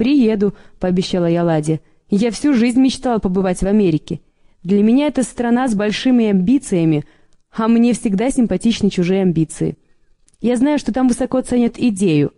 «Приеду», — пообещала я Ладе. «Я всю жизнь мечтала побывать в Америке. Для меня это страна с большими амбициями, а мне всегда симпатичны чужие амбиции. Я знаю, что там высоко ценят идею.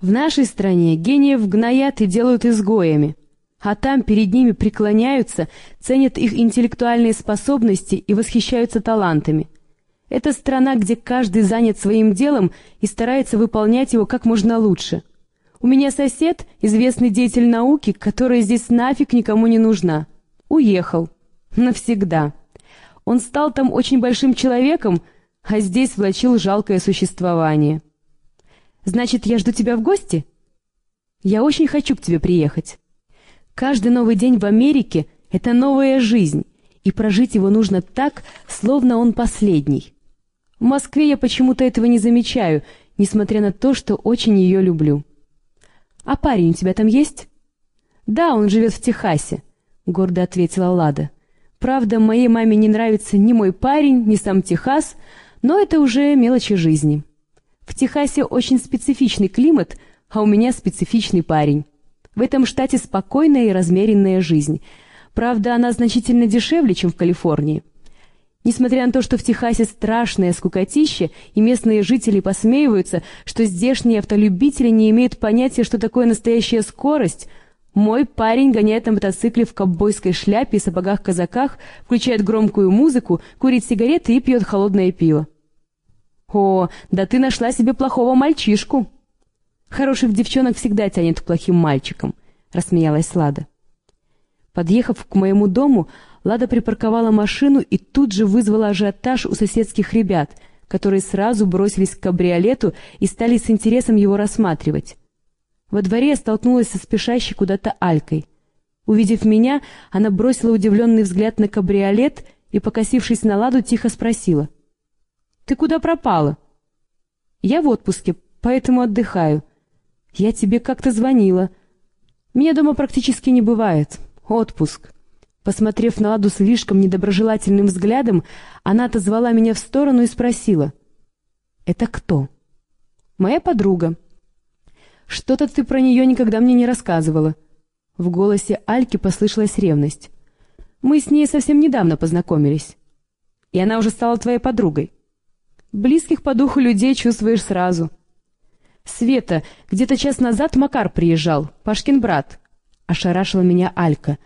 В нашей стране гениев гноят и делают изгоями, а там перед ними преклоняются, ценят их интеллектуальные способности и восхищаются талантами. Это страна, где каждый занят своим делом и старается выполнять его как можно лучше. У меня сосед, известный деятель науки, который здесь нафиг никому не нужна. Уехал. Навсегда. Он стал там очень большим человеком, а здесь влачил жалкое существование. Значит, я жду тебя в гости? Я очень хочу к тебе приехать. Каждый новый день в Америке — это новая жизнь, и прожить его нужно так, словно он последний. В Москве я почему-то этого не замечаю, несмотря на то, что очень ее люблю. А парень у тебя там есть? Да, он живет в Техасе, — гордо ответила Лада. Правда, моей маме не нравится ни мой парень, ни сам Техас, но это уже мелочи жизни. В Техасе очень специфичный климат, а у меня специфичный парень. В этом штате спокойная и размеренная жизнь. Правда, она значительно дешевле, чем в Калифорнии. Несмотря на то, что в Техасе страшное скукотище, и местные жители посмеиваются, что здешние автолюбители не имеют понятия, что такое настоящая скорость – мой парень гоняет на мотоцикле в ковбойской шляпе и сапогах-казаках, включает громкую музыку, курит сигареты и пьет холодное пиво. «О, да ты нашла себе плохого мальчишку!» «Хороших девчонок всегда тянет к плохим мальчикам», — рассмеялась Лада. Подъехав к моему дому, Лада припарковала машину и тут же вызвала ажиотаж у соседских ребят, которые сразу бросились к кабриолету и стали с интересом его рассматривать. Во дворе я столкнулась со спешащей куда-то Алькой. Увидев меня, она бросила удивленный взгляд на кабриолет и, покосившись на ладу, тихо спросила. «Ты куда пропала?» «Я в отпуске, поэтому отдыхаю. Я тебе как-то звонила. Меня дома практически не бывает. Отпуск». Посмотрев на Ладу слишком недоброжелательным взглядом, она отозвала меня в сторону и спросила. «Это кто?» «Моя подруга», «Что-то ты про нее никогда мне не рассказывала». В голосе Альки послышалась ревность. «Мы с ней совсем недавно познакомились. И она уже стала твоей подругой. Близких по духу людей чувствуешь сразу». «Света, где-то час назад Макар приезжал, Пашкин брат». Ошарашила меня Алька.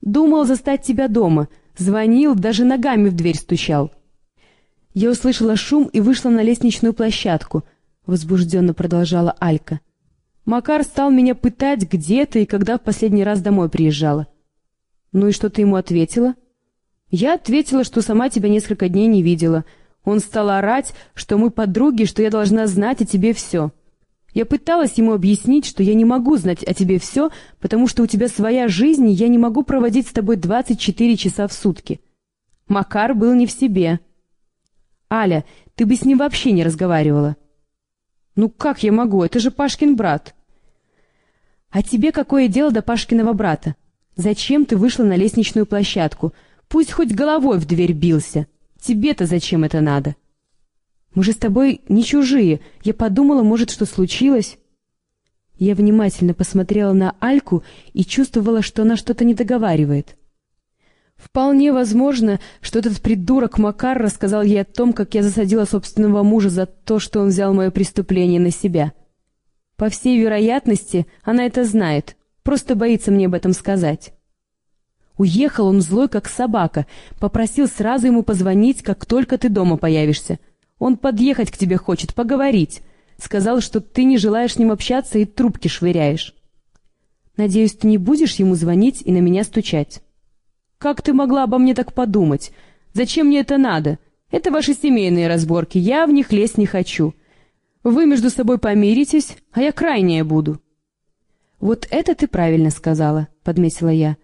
«Думал застать тебя дома. Звонил, даже ногами в дверь стучал». Я услышала шум и вышла на лестничную площадку. Возбужденно продолжала Алька. Макар стал меня пытать, где ты и когда в последний раз домой приезжала. Ну и что ты ему ответила? Я ответила, что сама тебя несколько дней не видела. Он стал орать, что мы подруги, что я должна знать о тебе все. Я пыталась ему объяснить, что я не могу знать о тебе все, потому что у тебя своя жизнь, и я не могу проводить с тобой 24 часа в сутки. Макар был не в себе. Аля, ты бы с ним вообще не разговаривала. «Ну как я могу? Это же Пашкин брат!» «А тебе какое дело до Пашкиного брата? Зачем ты вышла на лестничную площадку? Пусть хоть головой в дверь бился. Тебе-то зачем это надо?» «Мы же с тобой не чужие. Я подумала, может, что случилось?» Я внимательно посмотрела на Альку и чувствовала, что она что-то не договаривает. Вполне возможно, что этот придурок Макар рассказал ей о том, как я засадила собственного мужа за то, что он взял мое преступление на себя. По всей вероятности, она это знает, просто боится мне об этом сказать. Уехал он злой, как собака, попросил сразу ему позвонить, как только ты дома появишься. Он подъехать к тебе хочет, поговорить. Сказал, что ты не желаешь с ним общаться и трубки швыряешь. Надеюсь, ты не будешь ему звонить и на меня стучать. «Как ты могла обо мне так подумать? Зачем мне это надо? Это ваши семейные разборки, я в них лезть не хочу. Вы между собой помиритесь, а я крайняя буду». «Вот это ты правильно сказала», — подметила я.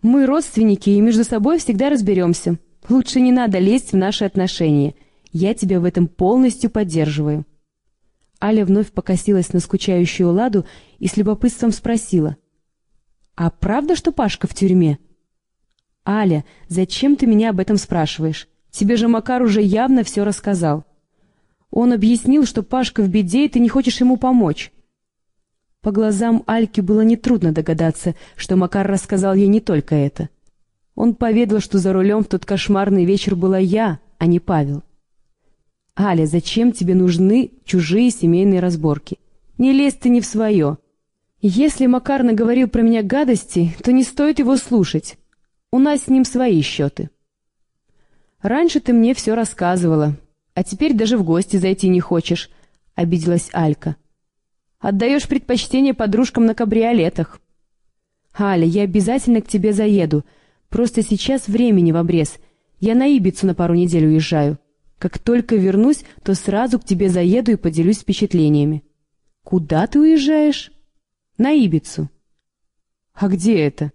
«Мы родственники и между собой всегда разберемся. Лучше не надо лезть в наши отношения. Я тебя в этом полностью поддерживаю». Аля вновь покосилась на скучающую Ладу и с любопытством спросила. «А правда, что Пашка в тюрьме?» «Аля, зачем ты меня об этом спрашиваешь? Тебе же Макар уже явно все рассказал. Он объяснил, что Пашка в беде, и ты не хочешь ему помочь». По глазам Альки было нетрудно догадаться, что Макар рассказал ей не только это. Он поведал, что за рулем в тот кошмарный вечер была я, а не Павел. «Аля, зачем тебе нужны чужие семейные разборки? Не лезь ты не в свое. Если Макар наговорил про меня гадости, то не стоит его слушать. У нас с ним свои счеты». «Раньше ты мне все рассказывала, а теперь даже в гости зайти не хочешь», — обиделась Алька. Отдаешь предпочтение подружкам на кабриолетах. Аля, я обязательно к тебе заеду. Просто сейчас времени в обрез. Я на Ибицу на пару недель уезжаю. Как только вернусь, то сразу к тебе заеду и поделюсь впечатлениями. Куда ты уезжаешь? На Ибицу. А где это?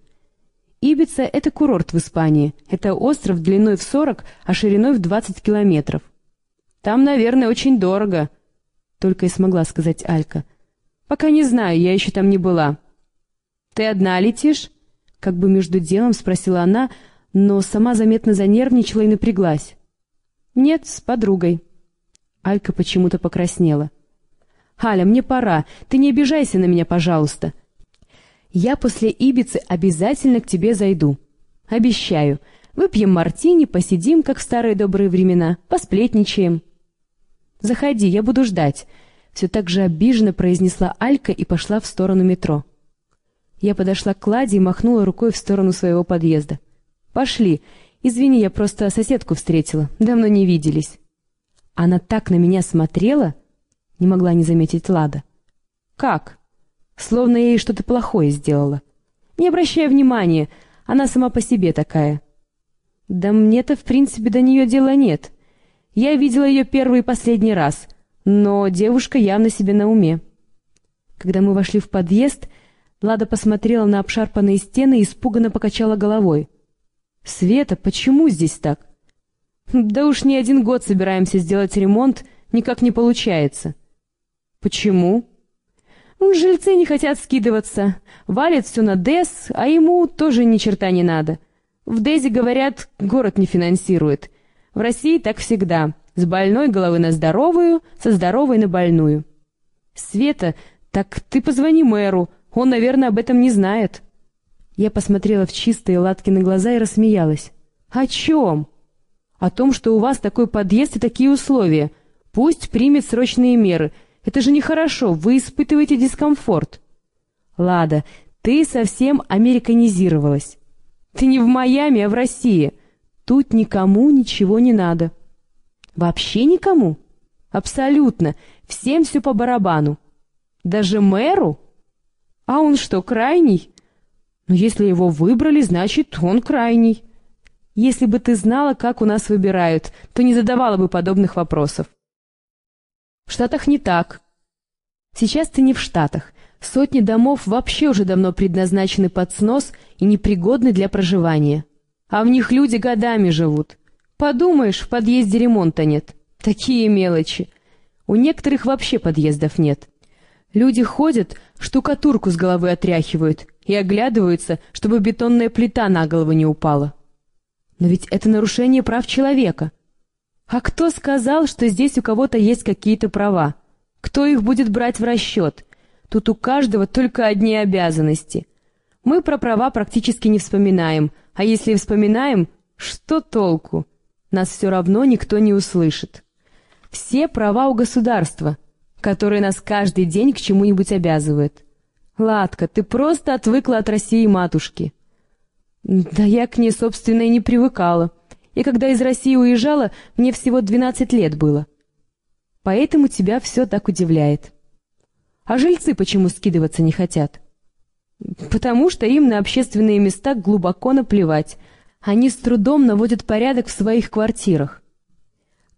Ибица — это курорт в Испании. Это остров длиной в 40, а шириной в 20 километров. Там, наверное, очень дорого. Только и смогла сказать Алька — «Пока не знаю, я еще там не была». «Ты одна летишь?» Как бы между делом спросила она, но сама заметно занервничала и напряглась. «Нет, с подругой». Алька почему-то покраснела. «Аля, мне пора. Ты не обижайся на меня, пожалуйста. Я после Ибицы обязательно к тебе зайду. Обещаю. Выпьем мартини, посидим, как в старые добрые времена, посплетничаем». «Заходи, я буду ждать все так же обиженно произнесла Алька и пошла в сторону метро. Я подошла к Ладе и махнула рукой в сторону своего подъезда. «Пошли. Извини, я просто соседку встретила. Давно не виделись». Она так на меня смотрела, не могла не заметить Лада. «Как?» Словно я ей что-то плохое сделала. Не обращая внимания, она сама по себе такая. Да мне-то, в принципе, до нее дела нет. Я видела ее первый и последний раз — но девушка явно себе на уме. Когда мы вошли в подъезд, Лада посмотрела на обшарпанные стены и испуганно покачала головой. «Света, почему здесь так?» «Да уж не один год собираемся сделать ремонт, никак не получается». «Почему?» ну, «Жильцы не хотят скидываться, валят все на ДЭС, а ему тоже ни черта не надо. В ДЭЗе, говорят, город не финансирует. В России так всегда». С больной головы на здоровую, со здоровой на больную. Света, так ты позвони мэру, он, наверное, об этом не знает. Я посмотрела в чистые Латкины глаза и рассмеялась. О чем? О том, что у вас такой подъезд и такие условия. Пусть примет срочные меры. Это же нехорошо, вы испытываете дискомфорт. Лада, ты совсем американизировалась. Ты не в Майами, а в России. Тут никому ничего не надо. Вообще никому? Абсолютно. Всем все по барабану. Даже мэру? А он что, крайний? Но если его выбрали, значит, он крайний. Если бы ты знала, как у нас выбирают, то не задавала бы подобных вопросов. В Штатах не так. Сейчас ты не в Штатах. Сотни домов вообще уже давно предназначены под снос и непригодны для проживания. А в них люди годами живут. Подумаешь, в подъезде ремонта нет. Такие мелочи. У некоторых вообще подъездов нет. Люди ходят, штукатурку с головы отряхивают и оглядываются, чтобы бетонная плита на голову не упала. Но ведь это нарушение прав человека. А кто сказал, что здесь у кого-то есть какие-то права? Кто их будет брать в расчет? Тут у каждого только одни обязанности. Мы про права практически не вспоминаем, а если и вспоминаем, что толку? нас все равно никто не услышит. Все права у государства, которые нас каждый день к чему-нибудь обязывают. Ладка, ты просто отвыкла от России матушки. Да я к ней, собственно, и не привыкала. И когда из России уезжала, мне всего 12 лет было. Поэтому тебя все так удивляет. А жильцы почему скидываться не хотят? Потому что им на общественные места глубоко наплевать — они с трудом наводят порядок в своих квартирах.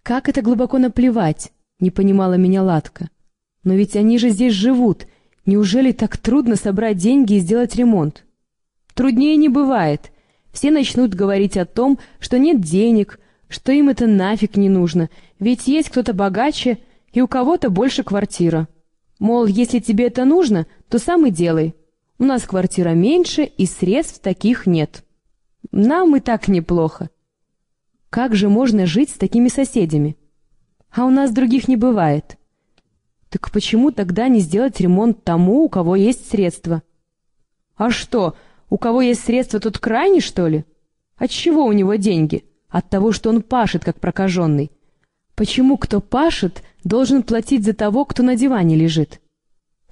Как это глубоко наплевать, не понимала меня Ладка. Но ведь они же здесь живут. Неужели так трудно собрать деньги и сделать ремонт? Труднее не бывает. Все начнут говорить о том, что нет денег, что им это нафиг не нужно, ведь есть кто-то богаче и у кого-то больше квартира. Мол, если тебе это нужно, то сам и делай. У нас квартира меньше и средств таких нет. Нам и так неплохо. Как же можно жить с такими соседями? А у нас других не бывает. Так почему тогда не сделать ремонт тому, у кого есть средства? А что, у кого есть средства, тот крайний, что ли? От чего у него деньги? От того, что он пашет, как прокаженный. Почему кто пашет, должен платить за того, кто на диване лежит?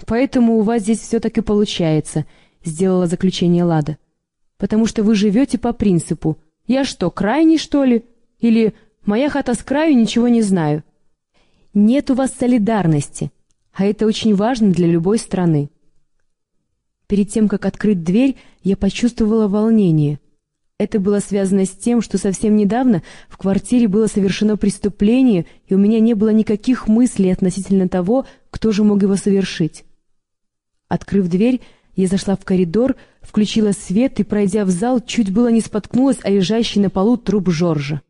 Поэтому у вас здесь все так и получается, сделала заключение Лада. Потому что вы живете по принципу «Я что, крайний, что ли?» или «Моя хата с краю, ничего не знаю». Нет у вас солидарности, а это очень важно для любой страны. Перед тем, как открыть дверь, я почувствовала волнение. Это было связано с тем, что совсем недавно в квартире было совершено преступление, и у меня не было никаких мыслей относительно того, кто же мог его совершить. Открыв дверь, я зашла в коридор, включила свет и, пройдя в зал, чуть было не споткнулась о лежащий на полу труп Жоржа.